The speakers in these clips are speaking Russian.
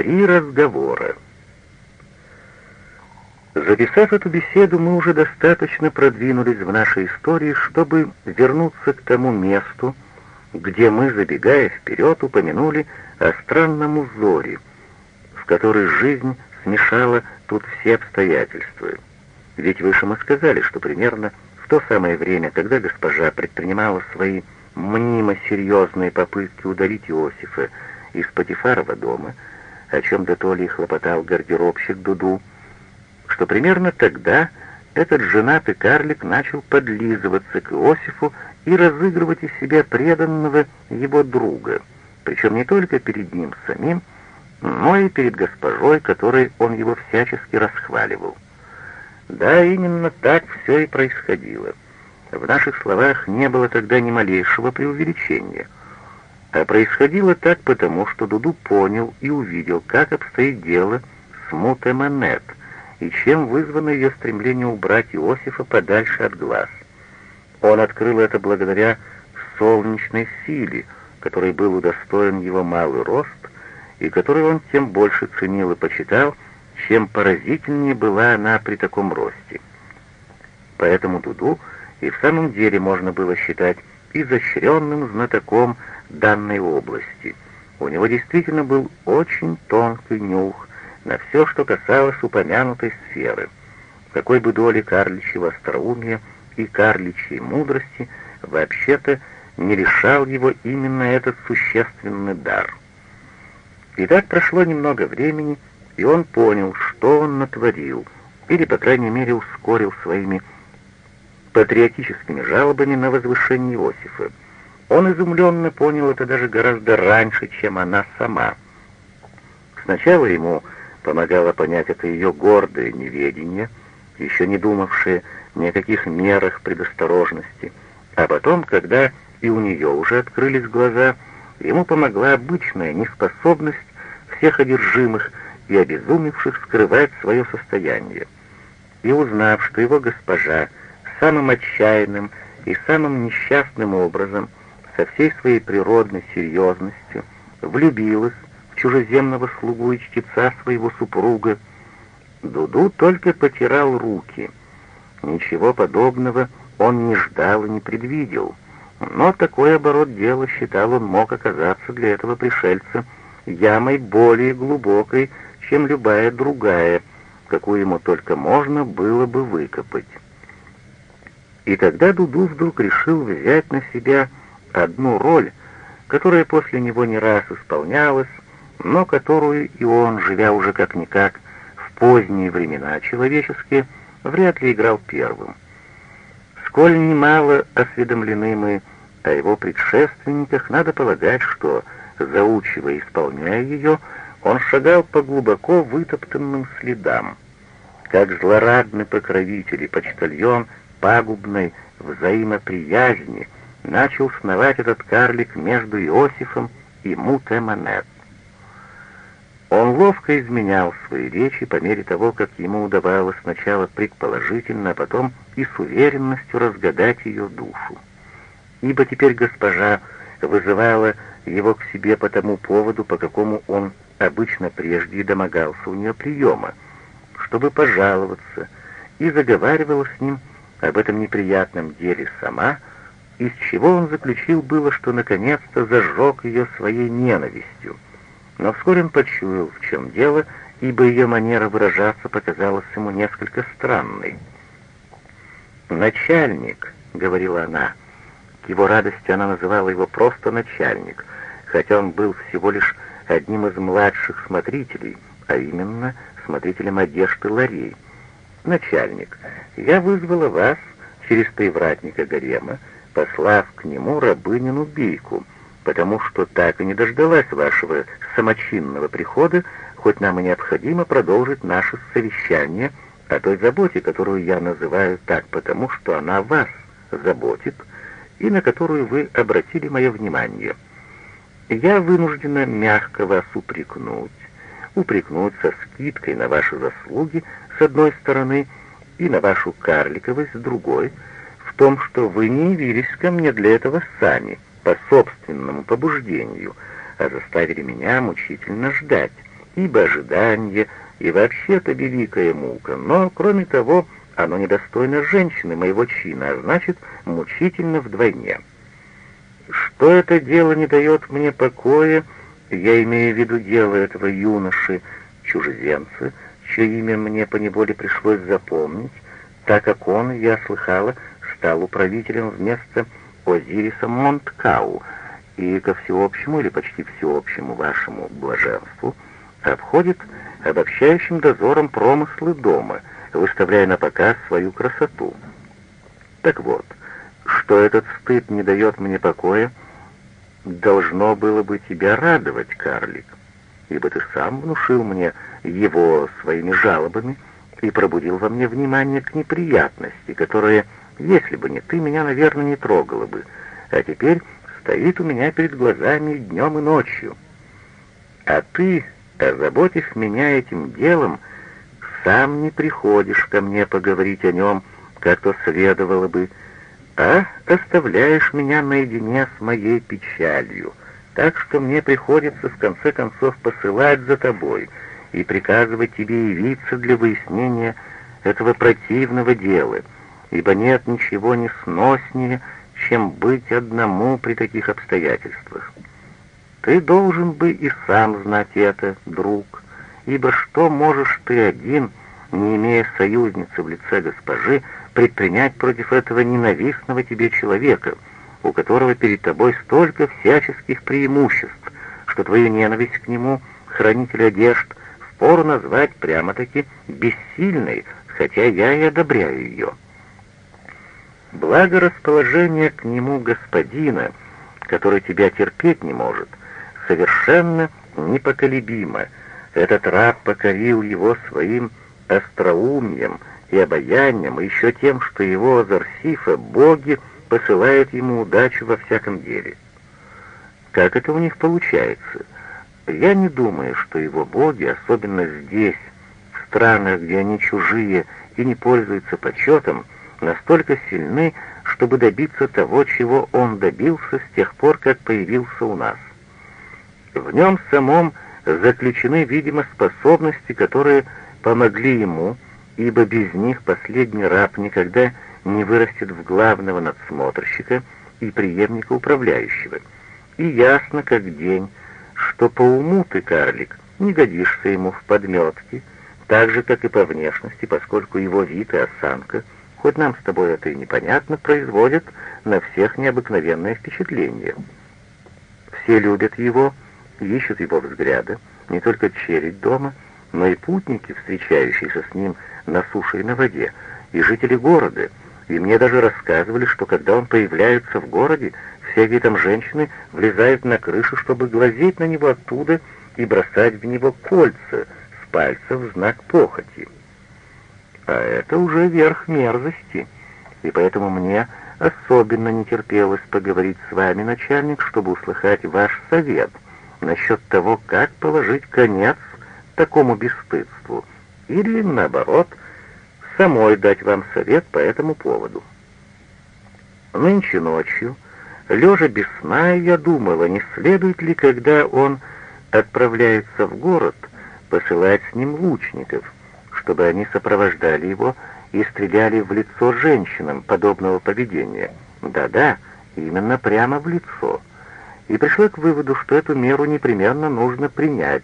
Три разговора. Записав эту беседу, мы уже достаточно продвинулись в нашей истории, чтобы вернуться к тому месту, где мы, забегая вперед, упомянули о странном узоре, в который жизнь смешала тут все обстоятельства. Ведь выше мы сказали, что примерно в то самое время, когда госпожа предпринимала свои мнимо серьезные попытки удалить Иосифа из Патифарова дома, о чем до то ли хлопотал гардеробщик Дуду, что примерно тогда этот женатый карлик начал подлизываться к Иосифу и разыгрывать из себя преданного его друга, причем не только перед ним самим, но и перед госпожой, которой он его всячески расхваливал. Да, именно так все и происходило. В наших словах не было тогда ни малейшего преувеличения. А происходило так потому, что Дуду понял и увидел, как обстоит дело с Муте Манет и чем вызвано ее стремление убрать Иосифа подальше от глаз. Он открыл это благодаря солнечной силе, которой был удостоен его малый рост, и которую он тем больше ценил и почитал, чем поразительнее была она при таком росте. Поэтому Дуду и в самом деле можно было считать изощренным знатоком данной области. У него действительно был очень тонкий нюх на все, что касалось упомянутой сферы. Какой бы доли карличьего остроумия и карличьей мудрости вообще-то не решал его именно этот существенный дар. И так прошло немного времени, и он понял, что он натворил, или, по крайней мере, ускорил своими патриотическими жалобами на возвышение Иосифа. Он изумленно понял это даже гораздо раньше, чем она сама. Сначала ему помогало понять это ее гордое неведение, еще не думавшее ни о каких мерах предосторожности, а потом, когда и у нее уже открылись глаза, ему помогла обычная неспособность всех одержимых и обезумевших скрывать свое состояние. И узнав, что его госпожа самым отчаянным и самым несчастным образом, со всей своей природной серьезностью, влюбилась в чужеземного слугу и чтеца своего супруга, Дуду только потирал руки — Ничего подобного он не ждал и не предвидел, но такой оборот дела, считал он, мог оказаться для этого пришельца ямой более глубокой, чем любая другая, какую ему только можно было бы выкопать. И тогда Дуду вдруг решил взять на себя одну роль, которая после него не раз исполнялась, но которую и он, живя уже как-никак в поздние времена человеческие, вряд ли играл первым. Сколь немало осведомлены мы о его предшественниках, надо полагать, что, заучивая и исполняя ее, он шагал по глубоко вытоптанным следам. Как злорадный покровитель и почтальон пагубной взаимоприязни начал сновать этот карлик между Иосифом и Мутеманет. Он ловко изменял свои речи по мере того, как ему удавалось сначала предположительно, а потом и с уверенностью разгадать ее душу. Ибо теперь госпожа вызывала его к себе по тому поводу, по какому он обычно прежде и домогался у нее приема, чтобы пожаловаться, и заговаривала с ним об этом неприятном деле сама, из чего он заключил было, что наконец-то зажег ее своей ненавистью — но вскоре он почуял, в чем дело, ибо ее манера выражаться показалась ему несколько странной. «Начальник», — говорила она, — к его радости она называла его просто начальник, хотя он был всего лишь одним из младших смотрителей, а именно смотрителем одежды ларей. «Начальник, я вызвала вас через привратника гарема, послав к нему рабынину-бийку, потому что так и не дождалась вашего самочинного прихода, хоть нам и необходимо продолжить наше совещание о той заботе, которую я называю так, потому что она вас заботит и на которую вы обратили мое внимание. Я вынуждена мягко вас упрекнуть, упрекнуть со скидкой на ваши заслуги с одной стороны и на вашу карликовость с другой, в том, что вы не явились ко мне для этого сами — по собственному побуждению, а заставили меня мучительно ждать, ибо ожидание и вообще-то великая мука, но, кроме того, оно недостойно женщины моего чина, а значит, мучительно вдвойне. Что это дело не дает мне покоя, я имею в виду дело этого юноши, чужеземца, чье имя мне поневоле пришлось запомнить, так как он, я слыхала, стал управителем вместо Озириса Монткау, и ко всеобщему или почти всеобщему вашему блаженству обходит обобщающим дозором промыслы дома, выставляя на показ свою красоту. Так вот, что этот стыд не дает мне покоя, должно было бы тебя радовать, карлик, ибо ты сам внушил мне его своими жалобами и пробудил во мне внимание к неприятности, которая, если бы не ты, меня, наверное, не трогала бы, а теперь стоит у меня перед глазами днем и ночью. А ты, озаботив меня этим делом, сам не приходишь ко мне поговорить о нем, как то следовало бы, а оставляешь меня наедине с моей печалью, так что мне приходится в конце концов посылать за тобой и приказывать тебе явиться для выяснения этого противного дела, ибо нет ничего несноснее, чем быть одному при таких обстоятельствах. Ты должен бы и сам знать это, друг, ибо что можешь ты один, не имея союзницы в лице госпожи, предпринять против этого ненавистного тебе человека, у которого перед тобой столько всяческих преимуществ, что твою ненависть к нему, хранитель одежд, впору назвать прямо-таки бессильной, хотя я и одобряю ее. Благорасположение к нему господина, который тебя терпеть не может, совершенно непоколебимо. Этот раб покорил его своим остроумием и обаянием, и еще тем, что его Зарсифа боги посылают ему удачу во всяком деле. Как это у них получается? Я не думаю, что его боги, особенно здесь, в странах, где они чужие и не пользуются почетом, настолько сильны, чтобы добиться того, чего он добился с тех пор, как появился у нас. В нем самом заключены, видимо, способности, которые помогли ему, ибо без них последний раб никогда не вырастет в главного надсмотрщика и преемника управляющего. И ясно как день, что по уму ты, карлик, не годишься ему в подметке, так же, как и по внешности, поскольку его вид и осанка — хоть нам с тобой это и непонятно, производит на всех необыкновенное впечатление. Все любят его, ищут его взгляда, не только чередь дома, но и путники, встречающиеся с ним на суше и на воде, и жители города, и мне даже рассказывали, что когда он появляется в городе, всякие там женщины влезают на крышу, чтобы глазеть на него оттуда и бросать в него кольца с пальцев в знак похоти. А это уже верх мерзости, и поэтому мне особенно не терпелось поговорить с вами, начальник, чтобы услыхать ваш совет насчет того, как положить конец такому бесстыдству, или, наоборот, самой дать вам совет по этому поводу. Нынче ночью, лежа без сна, я думала, не следует ли, когда он отправляется в город, посылать с ним лучников — чтобы они сопровождали его и стреляли в лицо женщинам подобного поведения. Да-да, именно прямо в лицо. И пришла к выводу, что эту меру непременно нужно принять.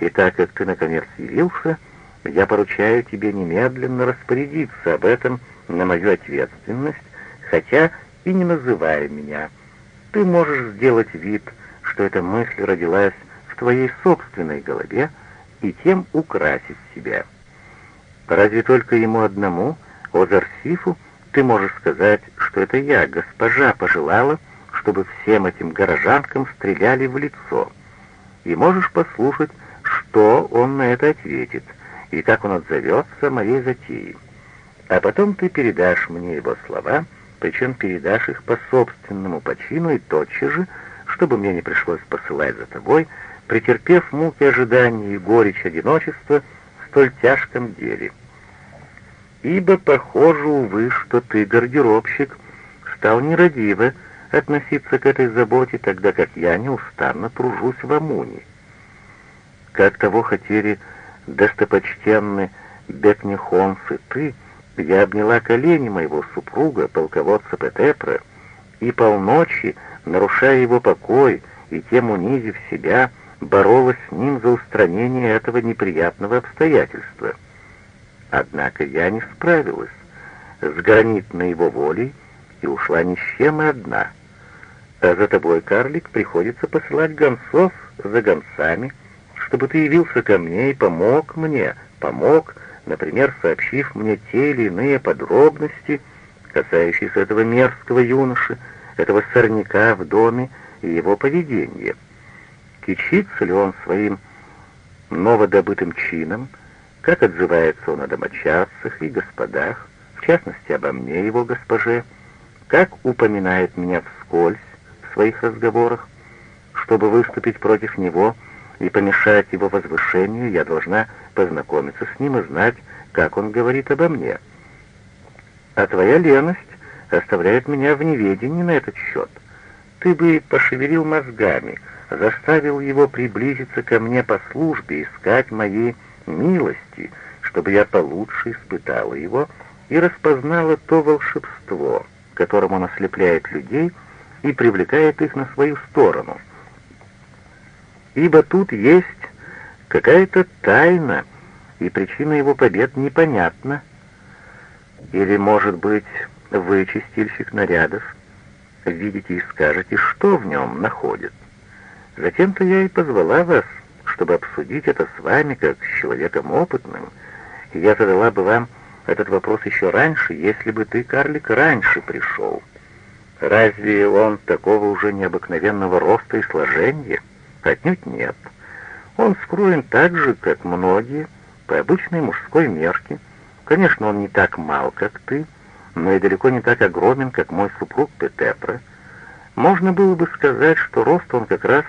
И так как ты наконец явился, я поручаю тебе немедленно распорядиться об этом на мою ответственность, хотя и не называя меня. Ты можешь сделать вид, что эта мысль родилась в твоей собственной голове, и тем украсить себя. Разве только ему одному, Озарсифу, ты можешь сказать, что это я, госпожа, пожелала, чтобы всем этим горожанкам стреляли в лицо. И можешь послушать, что он на это ответит, и как он отзовется моей затеи. А потом ты передашь мне его слова, причем передашь их по собственному почину и тотчас же, чтобы мне не пришлось посылать за тобой, претерпев муки ожидания и горечь одиночества в столь тяжком деле. Ибо похоже, увы, что ты, гардеробщик, стал нерадиво относиться к этой заботе, тогда как я неустанно тружусь в Амуне. как того хотели достопочтенный Бекнихонс и ты, я обняла колени моего супруга, полководца Петепра, и полночи, нарушая его покой и тем унизив себя, боролась с ним за устранение этого неприятного обстоятельства. Однако я не справилась с гранитной его волей и ушла ни с чем и одна. А за тобой, карлик, приходится посылать гонцов за гонцами, чтобы ты явился ко мне и помог мне, помог, например, сообщив мне те или иные подробности, касающиеся этого мерзкого юноши, этого сорняка в доме и его поведения. Кичится ли он своим новодобытым чином, как отзывается он о домочадцах и господах, в частности, обо мне, его госпоже, как упоминает меня вскользь в своих разговорах, чтобы выступить против него и помешать его возвышению, я должна познакомиться с ним и знать, как он говорит обо мне. А твоя леность оставляет меня в неведении на этот счет. Ты бы пошевелил мозгами, заставил его приблизиться ко мне по службе, искать моей милости, чтобы я получше испытала его и распознала то волшебство, которым он ослепляет людей и привлекает их на свою сторону. Ибо тут есть какая-то тайна, и причина его побед непонятна. Или, может быть, вы, чистильщик нарядов, видите и скажете, что в нем находит. Затем-то я и позвала вас, чтобы обсудить это с вами, как с человеком опытным, и я задала бы вам этот вопрос еще раньше, если бы ты, карлик, раньше пришел. Разве он такого уже необыкновенного роста и сложения? Отнюдь нет. Он скроен так же, как многие, по обычной мужской мерке. Конечно, он не так мал, как ты, но и далеко не так огромен, как мой супруг Петепра. Можно было бы сказать, что рост он как раз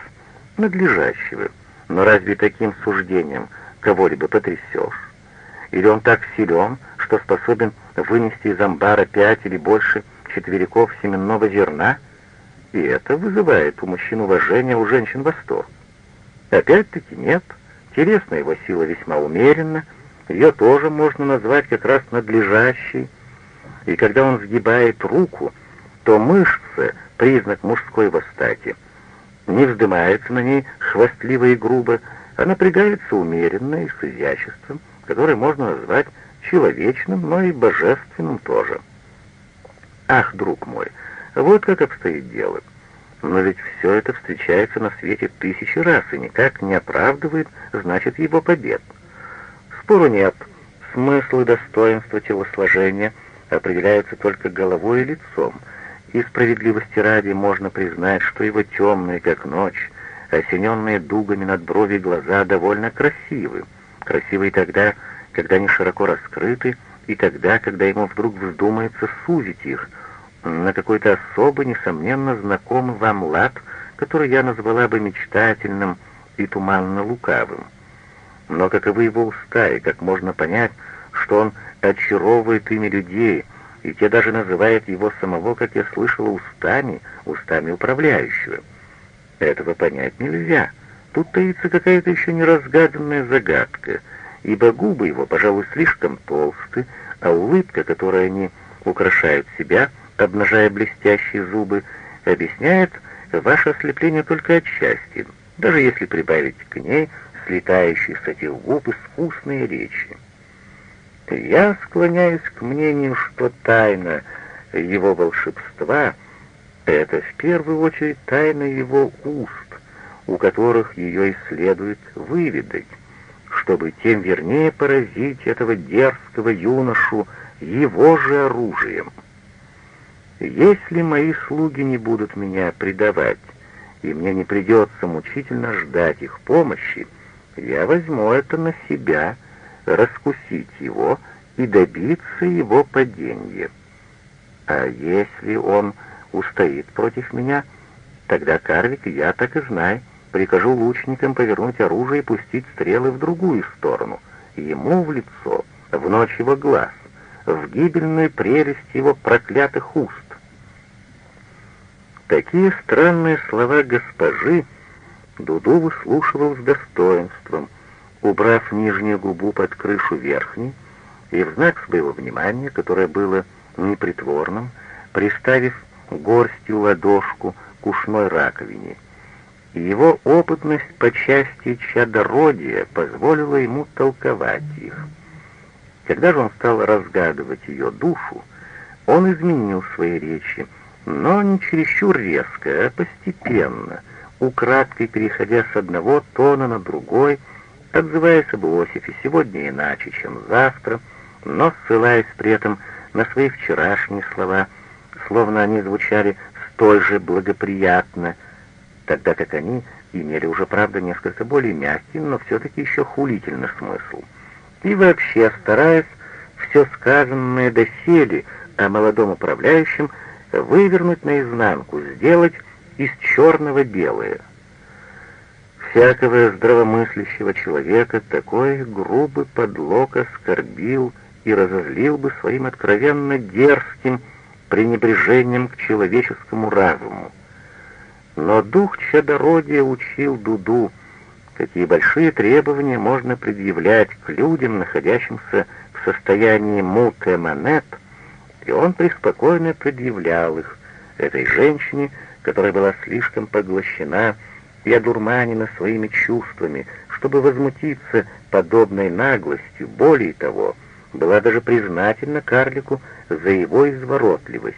надлежащего, но разве таким суждением кого-либо потрясешь? Или он так силен, что способен вынести из амбара пять или больше четвериков семенного зерна? И это вызывает у мужчин уважение, у женщин восторг. Опять-таки нет. Телесная его сила весьма умеренна, ее тоже можно назвать как раз надлежащей. И когда он сгибает руку, то мышцы, признак мужской восстати, не вздымается на ней хвастливо и грубо, а напрягается умеренно и с изяществом, которое можно назвать человечным, но и божественным тоже. Ах, друг мой, вот как обстоит дело. Но ведь все это встречается на свете тысячи раз и никак не оправдывает, значит, его побед. Спору нет. Смысл и достоинство телосложения определяются только головой и лицом, и справедливости ради можно признать, что его темные, как ночь, осененные дугами над брови глаза довольно красивы. Красивы и тогда, когда они широко раскрыты, и тогда, когда ему вдруг вздумается сузить их — на какой-то особый, несомненно, знакомый вам лад, который я назвала бы мечтательным и туманно-лукавым. Но каковы его уста, и как можно понять, что он очаровывает ими людей, и те даже называют его самого, как я слышала, устами, устами управляющего. Этого понять нельзя. Тут таится какая-то еще неразгаданная загадка, ибо губы его, пожалуй, слишком толсты, а улыбка, которой они украшают себя — обнажая блестящие зубы, объясняет ваше ослепление только отчасти, даже если прибавить к ней слетающие с этих губ искусные речи. Я склоняюсь к мнению, что тайна его волшебства — это в первую очередь тайна его уст, у которых ее и следует выведать, чтобы тем вернее поразить этого дерзкого юношу его же оружием. Если мои слуги не будут меня предавать, и мне не придется мучительно ждать их помощи, я возьму это на себя, раскусить его и добиться его падения. А если он устоит против меня, тогда, Карвик, я так и знаю, прикажу лучникам повернуть оружие и пустить стрелы в другую сторону, ему в лицо, в ночь его глаз, в гибельную прелесть его проклятых уст. Такие странные слова госпожи Дуду выслушивал с достоинством, убрав нижнюю губу под крышу верхней, и в знак своего внимания, которое было непритворным, приставив горстью ладошку к ушной раковине. Его опытность по части чадородия позволила ему толковать их. Когда же он стал разгадывать ее душу, он изменил свои речи, но не чересчур резко, а постепенно, украдкой переходя с одного тона на другой, отзываясь об Иосифе сегодня иначе, чем завтра, но ссылаясь при этом на свои вчерашние слова, словно они звучали столь же благоприятно, тогда как они имели уже, правда, несколько более мягкий, но все-таки еще хулительный смысл. И вообще, стараясь все сказанное доселе о молодом управляющем вывернуть наизнанку, сделать из черного белое. Всякого здравомыслящего человека такой грубый подлог оскорбил и разозлил бы своим откровенно дерзким пренебрежением к человеческому разуму. Но дух чадородия учил Дуду, какие большие требования можно предъявлять к людям, находящимся в состоянии муте монет, и он преспокойно предъявлял их этой женщине, которая была слишком поглощена и одурманена своими чувствами, чтобы возмутиться подобной наглостью, более того, была даже признательна карлику за его изворотливость,